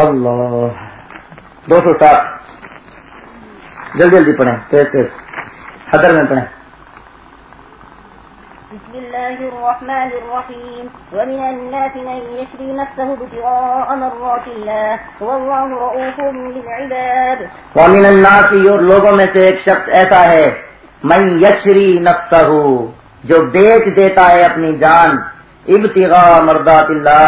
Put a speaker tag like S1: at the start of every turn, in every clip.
S1: اللہ۔ دو سو سات جلدی جلدی پڑھیں تیز تیز حضر میں پڑھیں۔
S2: بسم الله الرحمن الرحيم ومن الناس من يشري نفسه ابتغاء مرات الله والله رؤوف بالعباد
S1: ومن الناس اور لوگوں میں سے ایک شخص ایسا ہے من یشری نفسہ جو بیچ دیتا ہے اپنی جان ابتغاء مرضات اللہ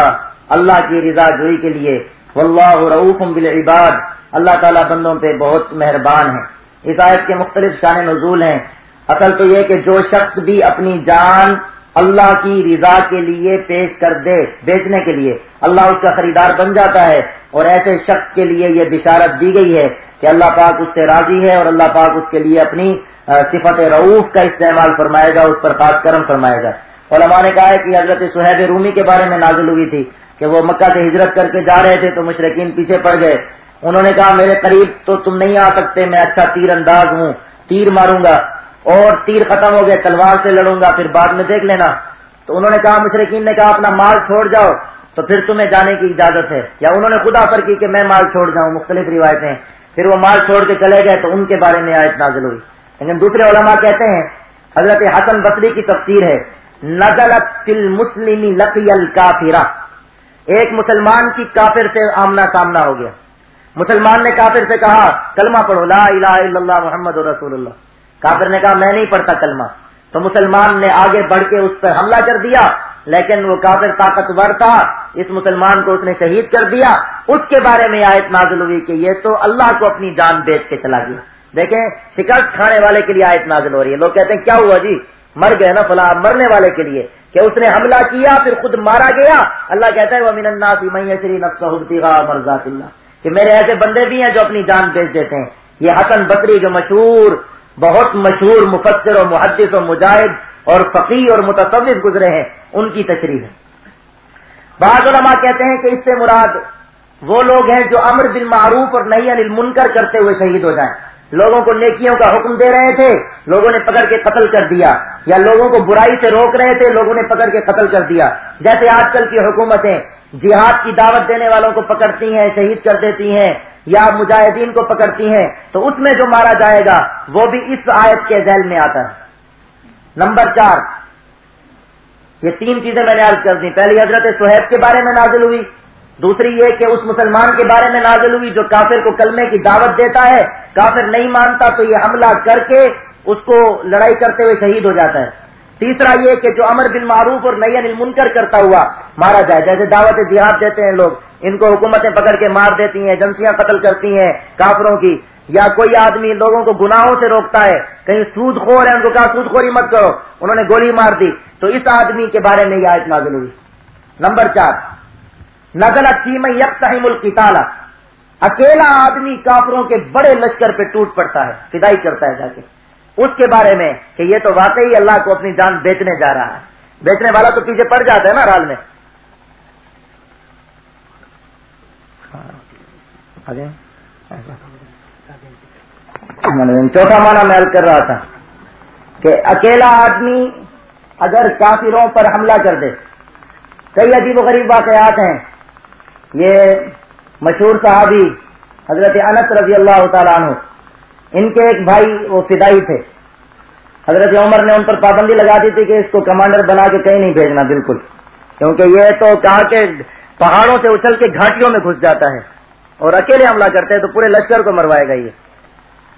S1: اللہ کی رضا جوئی کے لیے۔ واللہ رؤوف بالعباد۔ اللہ تعالیٰ بندوں پہ بہت مہربان ہے۔ اس آیت کے مختلف شان نزول ہیں۔ اصل تو یہ کہ جو شخص بھی اپنی جان اللہ کی رضا کے لیے پیش کر دے، بیچنے کے لیے، اللہ اس کا خریدار بن جاتا ہے۔ اور ایسے شخص کے لیے یہ بشارت دی گئی ہے کہ اللہ پاک اس سے راضی ہے اور اللہ پاک اس کے لیے اپنی صفت رعوف کا استعمال فرمائے گا، اس پر خاص کرم فرمائے گا۔ علماء نے کہا ہے کہ حضرت سہیب رومی کے بارے میں نازل ہوئی تھی۔ کہ وہ مکہ سے ہجرت کر کے جا رہے تھے تو مشرقین پیچھے پڑ گئے۔ انہوں نے کہا، میرے قریب تو تم نہیں آ سکتے، میں اچھا تیر انداز ہوں، تیر ماروں گا اور تیر ختم ہو گئے، تلوار سے لڑوں گا، پھر بعد میں دیکھ لینا۔ تو انہوں نے کہا مشرقین نے کہا، اپنا مال چھوڑ جاؤ، تو پھر تمہیں جانے کی اجازت ہے۔ یا انہوں نے خود آفر کی کہ میں مال چھوڑ جاؤں، مختلف روایتیں۔ پھر وہ مال چھوڑ کے چلے گئے تو ان کے بارے میں آیت نازل ہوئی۔ لیکن دوسرے علماء کہتے ہیں، حضرت حسن بصری کی تفسیر ہے، نزلت مسلم لقی الکافرہ۔ ایک مسلمان کی کافر سے آمنا سامنا ہو گیا۔ مسلمان نے کافر سے کہا، کلمہ پڑھو، لا الہ الا اللہ محمد رسول اللہ۔ کافر نے کہا، میں نہیں پڑھتا کلمہ۔ تو مسلمان نے آگے بڑھ کے اس پر حملہ کر دیا، لیکن وہ کافر طاقتور تھا۔ اس مسلمان کو اس نے شہید کر دیا۔ اس کے بارے میں آیت نازل ہوئی کہ یہ تو اللہ کو اپنی جان بیچ کے چلا گیا۔ دیکھیں، شکست کھانے والے کے لیے آیت نازل ہو رہی ہے۔ لوگ کہتے ہیں، کیا ہوا جی؟ مر گئے نا فلاں مرنے والے کے لیے۔ کہ اس نے حملہ کیا، پھر خود مارا گیا۔ اللہ کہتا ہے وہ من شری مرزات اللہ۔ کہ میرے ایسے بندے بھی ہیں جو اپنی جان بیچ دیتے ہیں۔ یہ حسن بکری جو مشہور، بہت مشہور مفسر و محدث و مجاہد اور فقی اور متصوف گزرے ہیں، ان کی تشریح ہے۔ بعض علماء کہتے ہیں کہ اس سے مراد وہ لوگ ہیں جو امر بن معروف اور نہیں انل منکر کرتے ہوئے شہید ہو جائیں۔ لوگوں کو نیکیوں کا حکم دے رہے تھے، لوگوں نے پکڑ کے قتل کر دیا، یا لوگوں کو برائی سے روک رہے تھے، لوگوں نے پکڑ کے قتل کر دیا۔ جیسے آج کل کی حکومتیں جہاد کی دعوت دینے والوں کو پکڑتی ہیں، شہید کر دیتی ہیں، یا مجاہدین کو پکڑتی ہیں، تو اس میں جو مارا جائے گا، وہ بھی اس آیت کے ذیل میں آتا ہے۔ نمبر چار، یہ تین چیزیں میں نے عرض کر دی۔ پہلی حضرت سہیب کے بارے میں نازل ہوئی۔ دوسری یہ کہ اس مسلمان کے بارے میں نازل ہوئی جو کافر کو کلمے کی دعوت دیتا ہے، کافر نہیں مانتا تو یہ حملہ کر کے اس کو لڑائی کرتے ہوئے شہید ہو جاتا ہے۔ تیسرا یہ کہ جو امر بن معروف اور نئی منکر کرتا ہوا مارا جائے، جیسے دعوت جہاد دیتے ہیں لوگ، ان کو حکومتیں پکڑ کے مار دیتی ہیں، ایجنسیاں قتل کرتی ہیں کافروں کی۔ یا کوئی آدمی لوگوں کو گناہوں سے روکتا ہے، کہیں سود خور ہے، ان کو کہا سود خوری مت کرو، انہوں نے گولی مار دی۔ تو اس آدمی کے بارے میں یہ آیت نازل ہوئی۔ نمبر چار۔ نزل تیم یک ملک اکیلا آدمی کافروں کے بڑے لشکر پہ ٹوٹ پڑتا ہے، فدائی کرتا ہے جا کے۔ اس کے بارے میں کہ یہ تو واقعی اللہ کو اپنی جان بیچنے جا رہا ہے۔ بیچنے والا تو پیچھے پڑ جاتا ہے نا رال میں۔ چوتھا مانا میں کر رہا تھا کہ اکیلا آدمی اگر کافروں پر حملہ کر دے، کئی عجیب و غریب واقعات ہیں۔ یہ مشہور صحابی حضرت انس رضی اللہ تعالیٰ عنہ، ان کے ایک بھائی وہ فدائی تھے۔ حضرت عمر نے ان پر پابندی لگا دی تھی کہ اس کو کمانڈر بنا کے کہیں نہیں بھیجنا بالکل، کیونکہ یہ تو کہا کہ پہاڑوں سے اچھل کے گھاٹیوں میں گھس جاتا ہے اور اکیلے حملہ کرتے ہیں تو پورے لشکر کو مروائے گا یہ۔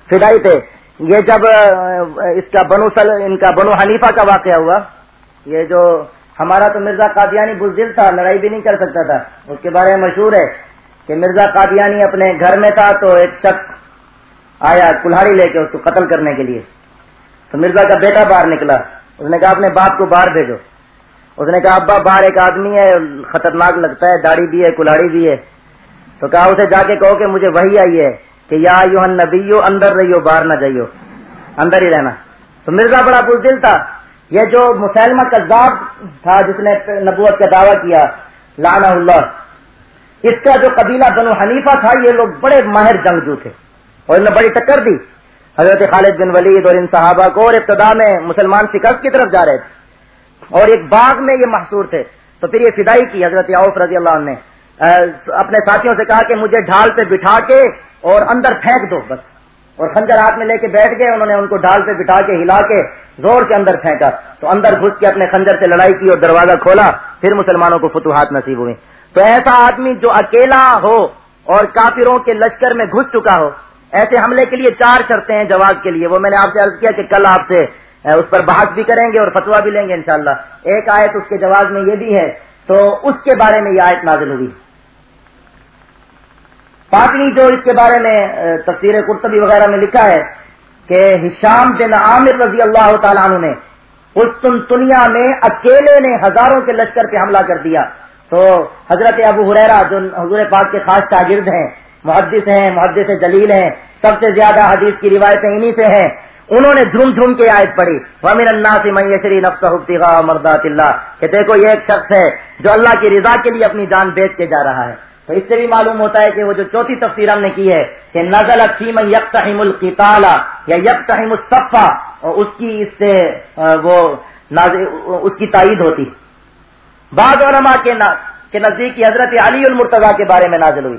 S1: فدائی تھے۔ یہ جب اس کا بنو سل، ان کا بنو حنیفہ کا واقعہ ہوا، یہ جو ہمارا تو مرزا قادیانی بزدل تھا، لڑائی بھی نہیں کر سکتا تھا۔ اس کے بارے میں مشہور ہے کہ مرزا قادیانی اپنے گھر میں تھا تو ایک شخص آیا کلہاڑی لے کے اس کو قتل کرنے کے لیے۔ تو مرزا کا بیٹا باہر نکلا۔ اس نے کہا، اپنے باپ کو باہر بھیجو۔ اس نے کہا، ابا، باہر ایک آدمی ہے، خطرناک لگتا ہے، داڑھی بھی ہے کلاڑی بھی ہے۔ تو کہا، اسے جا کے کہو کہ مجھے وہی آئی ہے کہ یا یو نبیو اندر رہیو، باہر نہ جائیو۔ اندر ہی رہنا۔ تو مرزا بڑا بزدل تھا۔ یہ جو مسلمہ کذاب تھا جس نے نبوت کا دعویٰ کیا لانا اللہ۔ اس کا جو قبیلہ بنو حنیفہ تھا، یہ لوگ بڑے ماہر جنگجو تھے۔ اور انہوں نے بڑی ٹکر دی۔ حضرت خالد بن ولید اور ان صحابہ کو اور ابتدا میں مسلمان شکست کی طرف جا رہے تھے۔ اور ایک باغ میں یہ محصور تھے۔ تو پھر یہ فدائی کی حضرت عوف رضی اللہ عنہ نے۔ اپنے ساتھیوں سے کہا کہ مجھے ڈھال پہ بٹھا کے اور اندر پھینک دو بس۔ اور خنجر ہاتھ میں لے کے بیٹھ گئے، انہوں نے ان کو ڈھال پہ بٹھا کے ہلا کے زور کے اندر پھینکا تو اندر گھس کے اپنے خنجر سے لڑائی کی اور دروازہ کھولا، پھر مسلمانوں کو فتوحات نصیب ہوئے تو ایسا آدمی جو اکیلا ہو اور کافروں کے لشکر میں گھس چکا ہو، ایسے حملے کے لیے چار شرطیں ہیں جواز کے لیے۔ وہ میں نے آپ سے عرض کیا کہ کل آپ سے اس پر بحث بھی کریں گے اور فتوا بھی لیں گے انشاءاللہ۔ ایک آیت اس کے جواز میں یہ بھی ہے، تو اس کے بارے میں یہ آیت نازل ہوئی۔ پانچویں جو اس کے بارے میں تفسیر قرطبی وغیرہ میں لکھا ہے کہ ہشام بن عامر رضی اللہ تعالیٰ عنہ نے اس میں اکیلے نے ہزاروں کے لشکر پہ حملہ کر دیا۔ تو حضرت ابو حریرا جو حضور پاک کے خاص شاگرد ہیں، محدث ہیں، محدث جلیل ہیں، سب سے زیادہ حدیث کی روایتیں انہی سے ہیں۔ انہوں نے جھوم جھوم کے آیت پڑھی۔ ومن اللہ سے میشری نفس مردات اللہ کہ دیکھو یہ ایک شخص ہے جو اللہ کی رضا کے لیے اپنی جان بیچ کے جا رہا ہے۔ تو اس سے بھی معلوم ہوتا ہے کہ وہ جو چوتھی تفسیر ہم نے کی ہے کہ نزل فیمن یکتحم القتال یا یکتحم الصفا اور اس کی اس سے وہ اس کی تائید ہوتی۔ بعض علماء کے نزدیک حضرت علی المرتضی کے بارے میں نازل ہوئی۔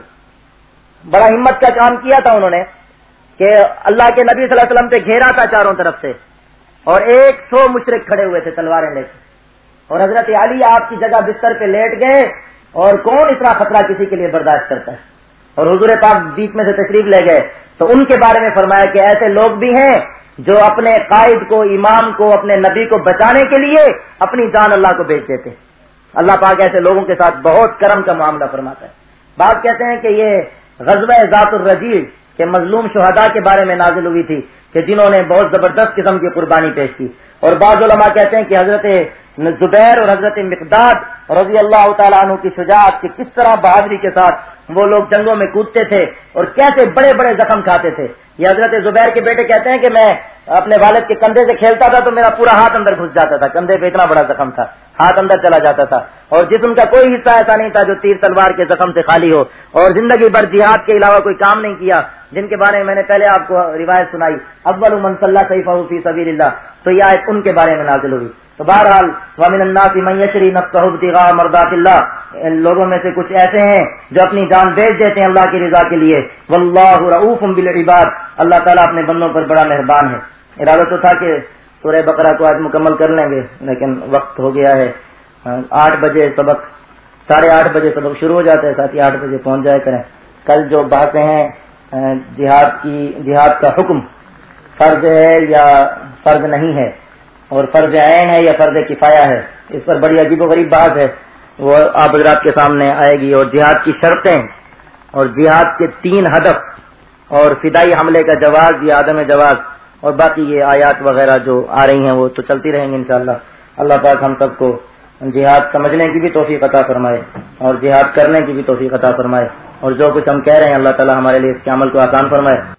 S1: بڑا ہمت کا کام کیا تھا انہوں نے کہ اللہ کے نبی صلی اللہ علیہ وسلم پہ گھیرا تھا چاروں طرف سے اور ایک سو مشرق کھڑے ہوئے تھے تلواریں لے کے۔ اور حضرت علی آپ کی جگہ بستر پہ لیٹ گئے۔ اور کون اتنا خطرہ کسی کے لیے برداشت کرتا ہے؟ اور حضور پاک بیچ میں سے تشریف لے گئے تو ان کے بارے میں فرمایا کہ ایسے لوگ بھی ہیں جو اپنے قائد کو، امام کو، اپنے نبی کو بچانے کے لیے اپنی جان اللہ کو بیچ دیتے اللہ پاک ایسے لوگوں کے ساتھ بہت کرم کا معاملہ فرماتا ہے۔ بات کہتے ہیں کہ یہ غزوہ ذات الرجیز کے مظلوم شہداء کے بارے میں نازل ہوئی تھی کہ جنہوں نے بہت زبردست قسم کی قربانی پیش کی۔ اور بعض علماء کہتے ہیں کہ حضرت زبیر اور حضرت مقداد رضی اللہ تعالیٰ عنہ کی شجاعت کی کس طرح بہادری کے ساتھ وہ لوگ جنگوں میں کودتے تھے اور کیسے بڑے بڑے زخم کھاتے تھے۔ یہ حضرت زبیر کے بیٹے کہتے ہیں کہ میں اپنے والد کے کندھے سے کھیلتا تھا تو میرا پورا ہاتھ اندر گھس جاتا تھا۔ کندھے پہ اتنا بڑا زخم تھا، ہاتھ اندر چلا جاتا تھا۔ اور جسم کا کوئی حصہ ایسا نہیں تھا جو تیر تلوار کے زخم سے خالی ہو۔ اور زندگی بھر جہاد کے علاوہ کوئی کام نہیں کیا، جن کے بارے میں میں نے پہلے آپ کو روایت سنائی۔ اکبر صلی صحیح فی سبیل اللہ، تو یہ آیت ان کے بارے میں نازل ہوئی۔ تو بہرحال ومن الناس من یشری نفسه ابتغاء مرضات اللہ، ان لوگوں میں سے کچھ ایسے ہیں جو اپنی جان بیچ دیتے ہیں اللہ کی رضا کے لیے۔ واللہ رؤوف بالعباد، اللہ تعالیٰ اپنے بندوں پر بڑا مہربان ہے۔ ارادہ تو تھا کہ سورہ بقرہ کو آج مکمل کر لیں گے، لیکن وقت ہو گیا ہے۔ آٹھ بجے سبق، ساڑھے آٹھ بجے سبق شروع ہو جاتا ہے، ساتھ ہی آٹھ بجے پہنچ جائے کریں۔ کل جو باتیں ہیں، جہاد کی، جہاد کا حکم فرض ہے یا فرض نہیں ہے؟ اور فرض عین ہے یا فرض کفایا ہے، اس پر بڑی عجیب و غریب بات ہے۔ وہ آپ حضرات کے سامنے آئے گی اور جہاد کی شرطیں اور جہاد کے تین ہدف اور فدائی حملے کا جواز یا عدم جواز اور باقی یہ آیات وغیرہ جو آ رہی ہیں وہ تو چلتی رہیں گی انشاءاللہ۔ اللہ پاک ہم سب کو جہاد سمجھنے کی بھی توفیق عطا فرمائے اور جہاد کرنے کی بھی توفیق عطا فرمائے۔ اور جو کچھ ہم کہہ رہے ہیں، اللہ تعالیٰ ہمارے لیے اس کے عمل کو آسان فرمائے۔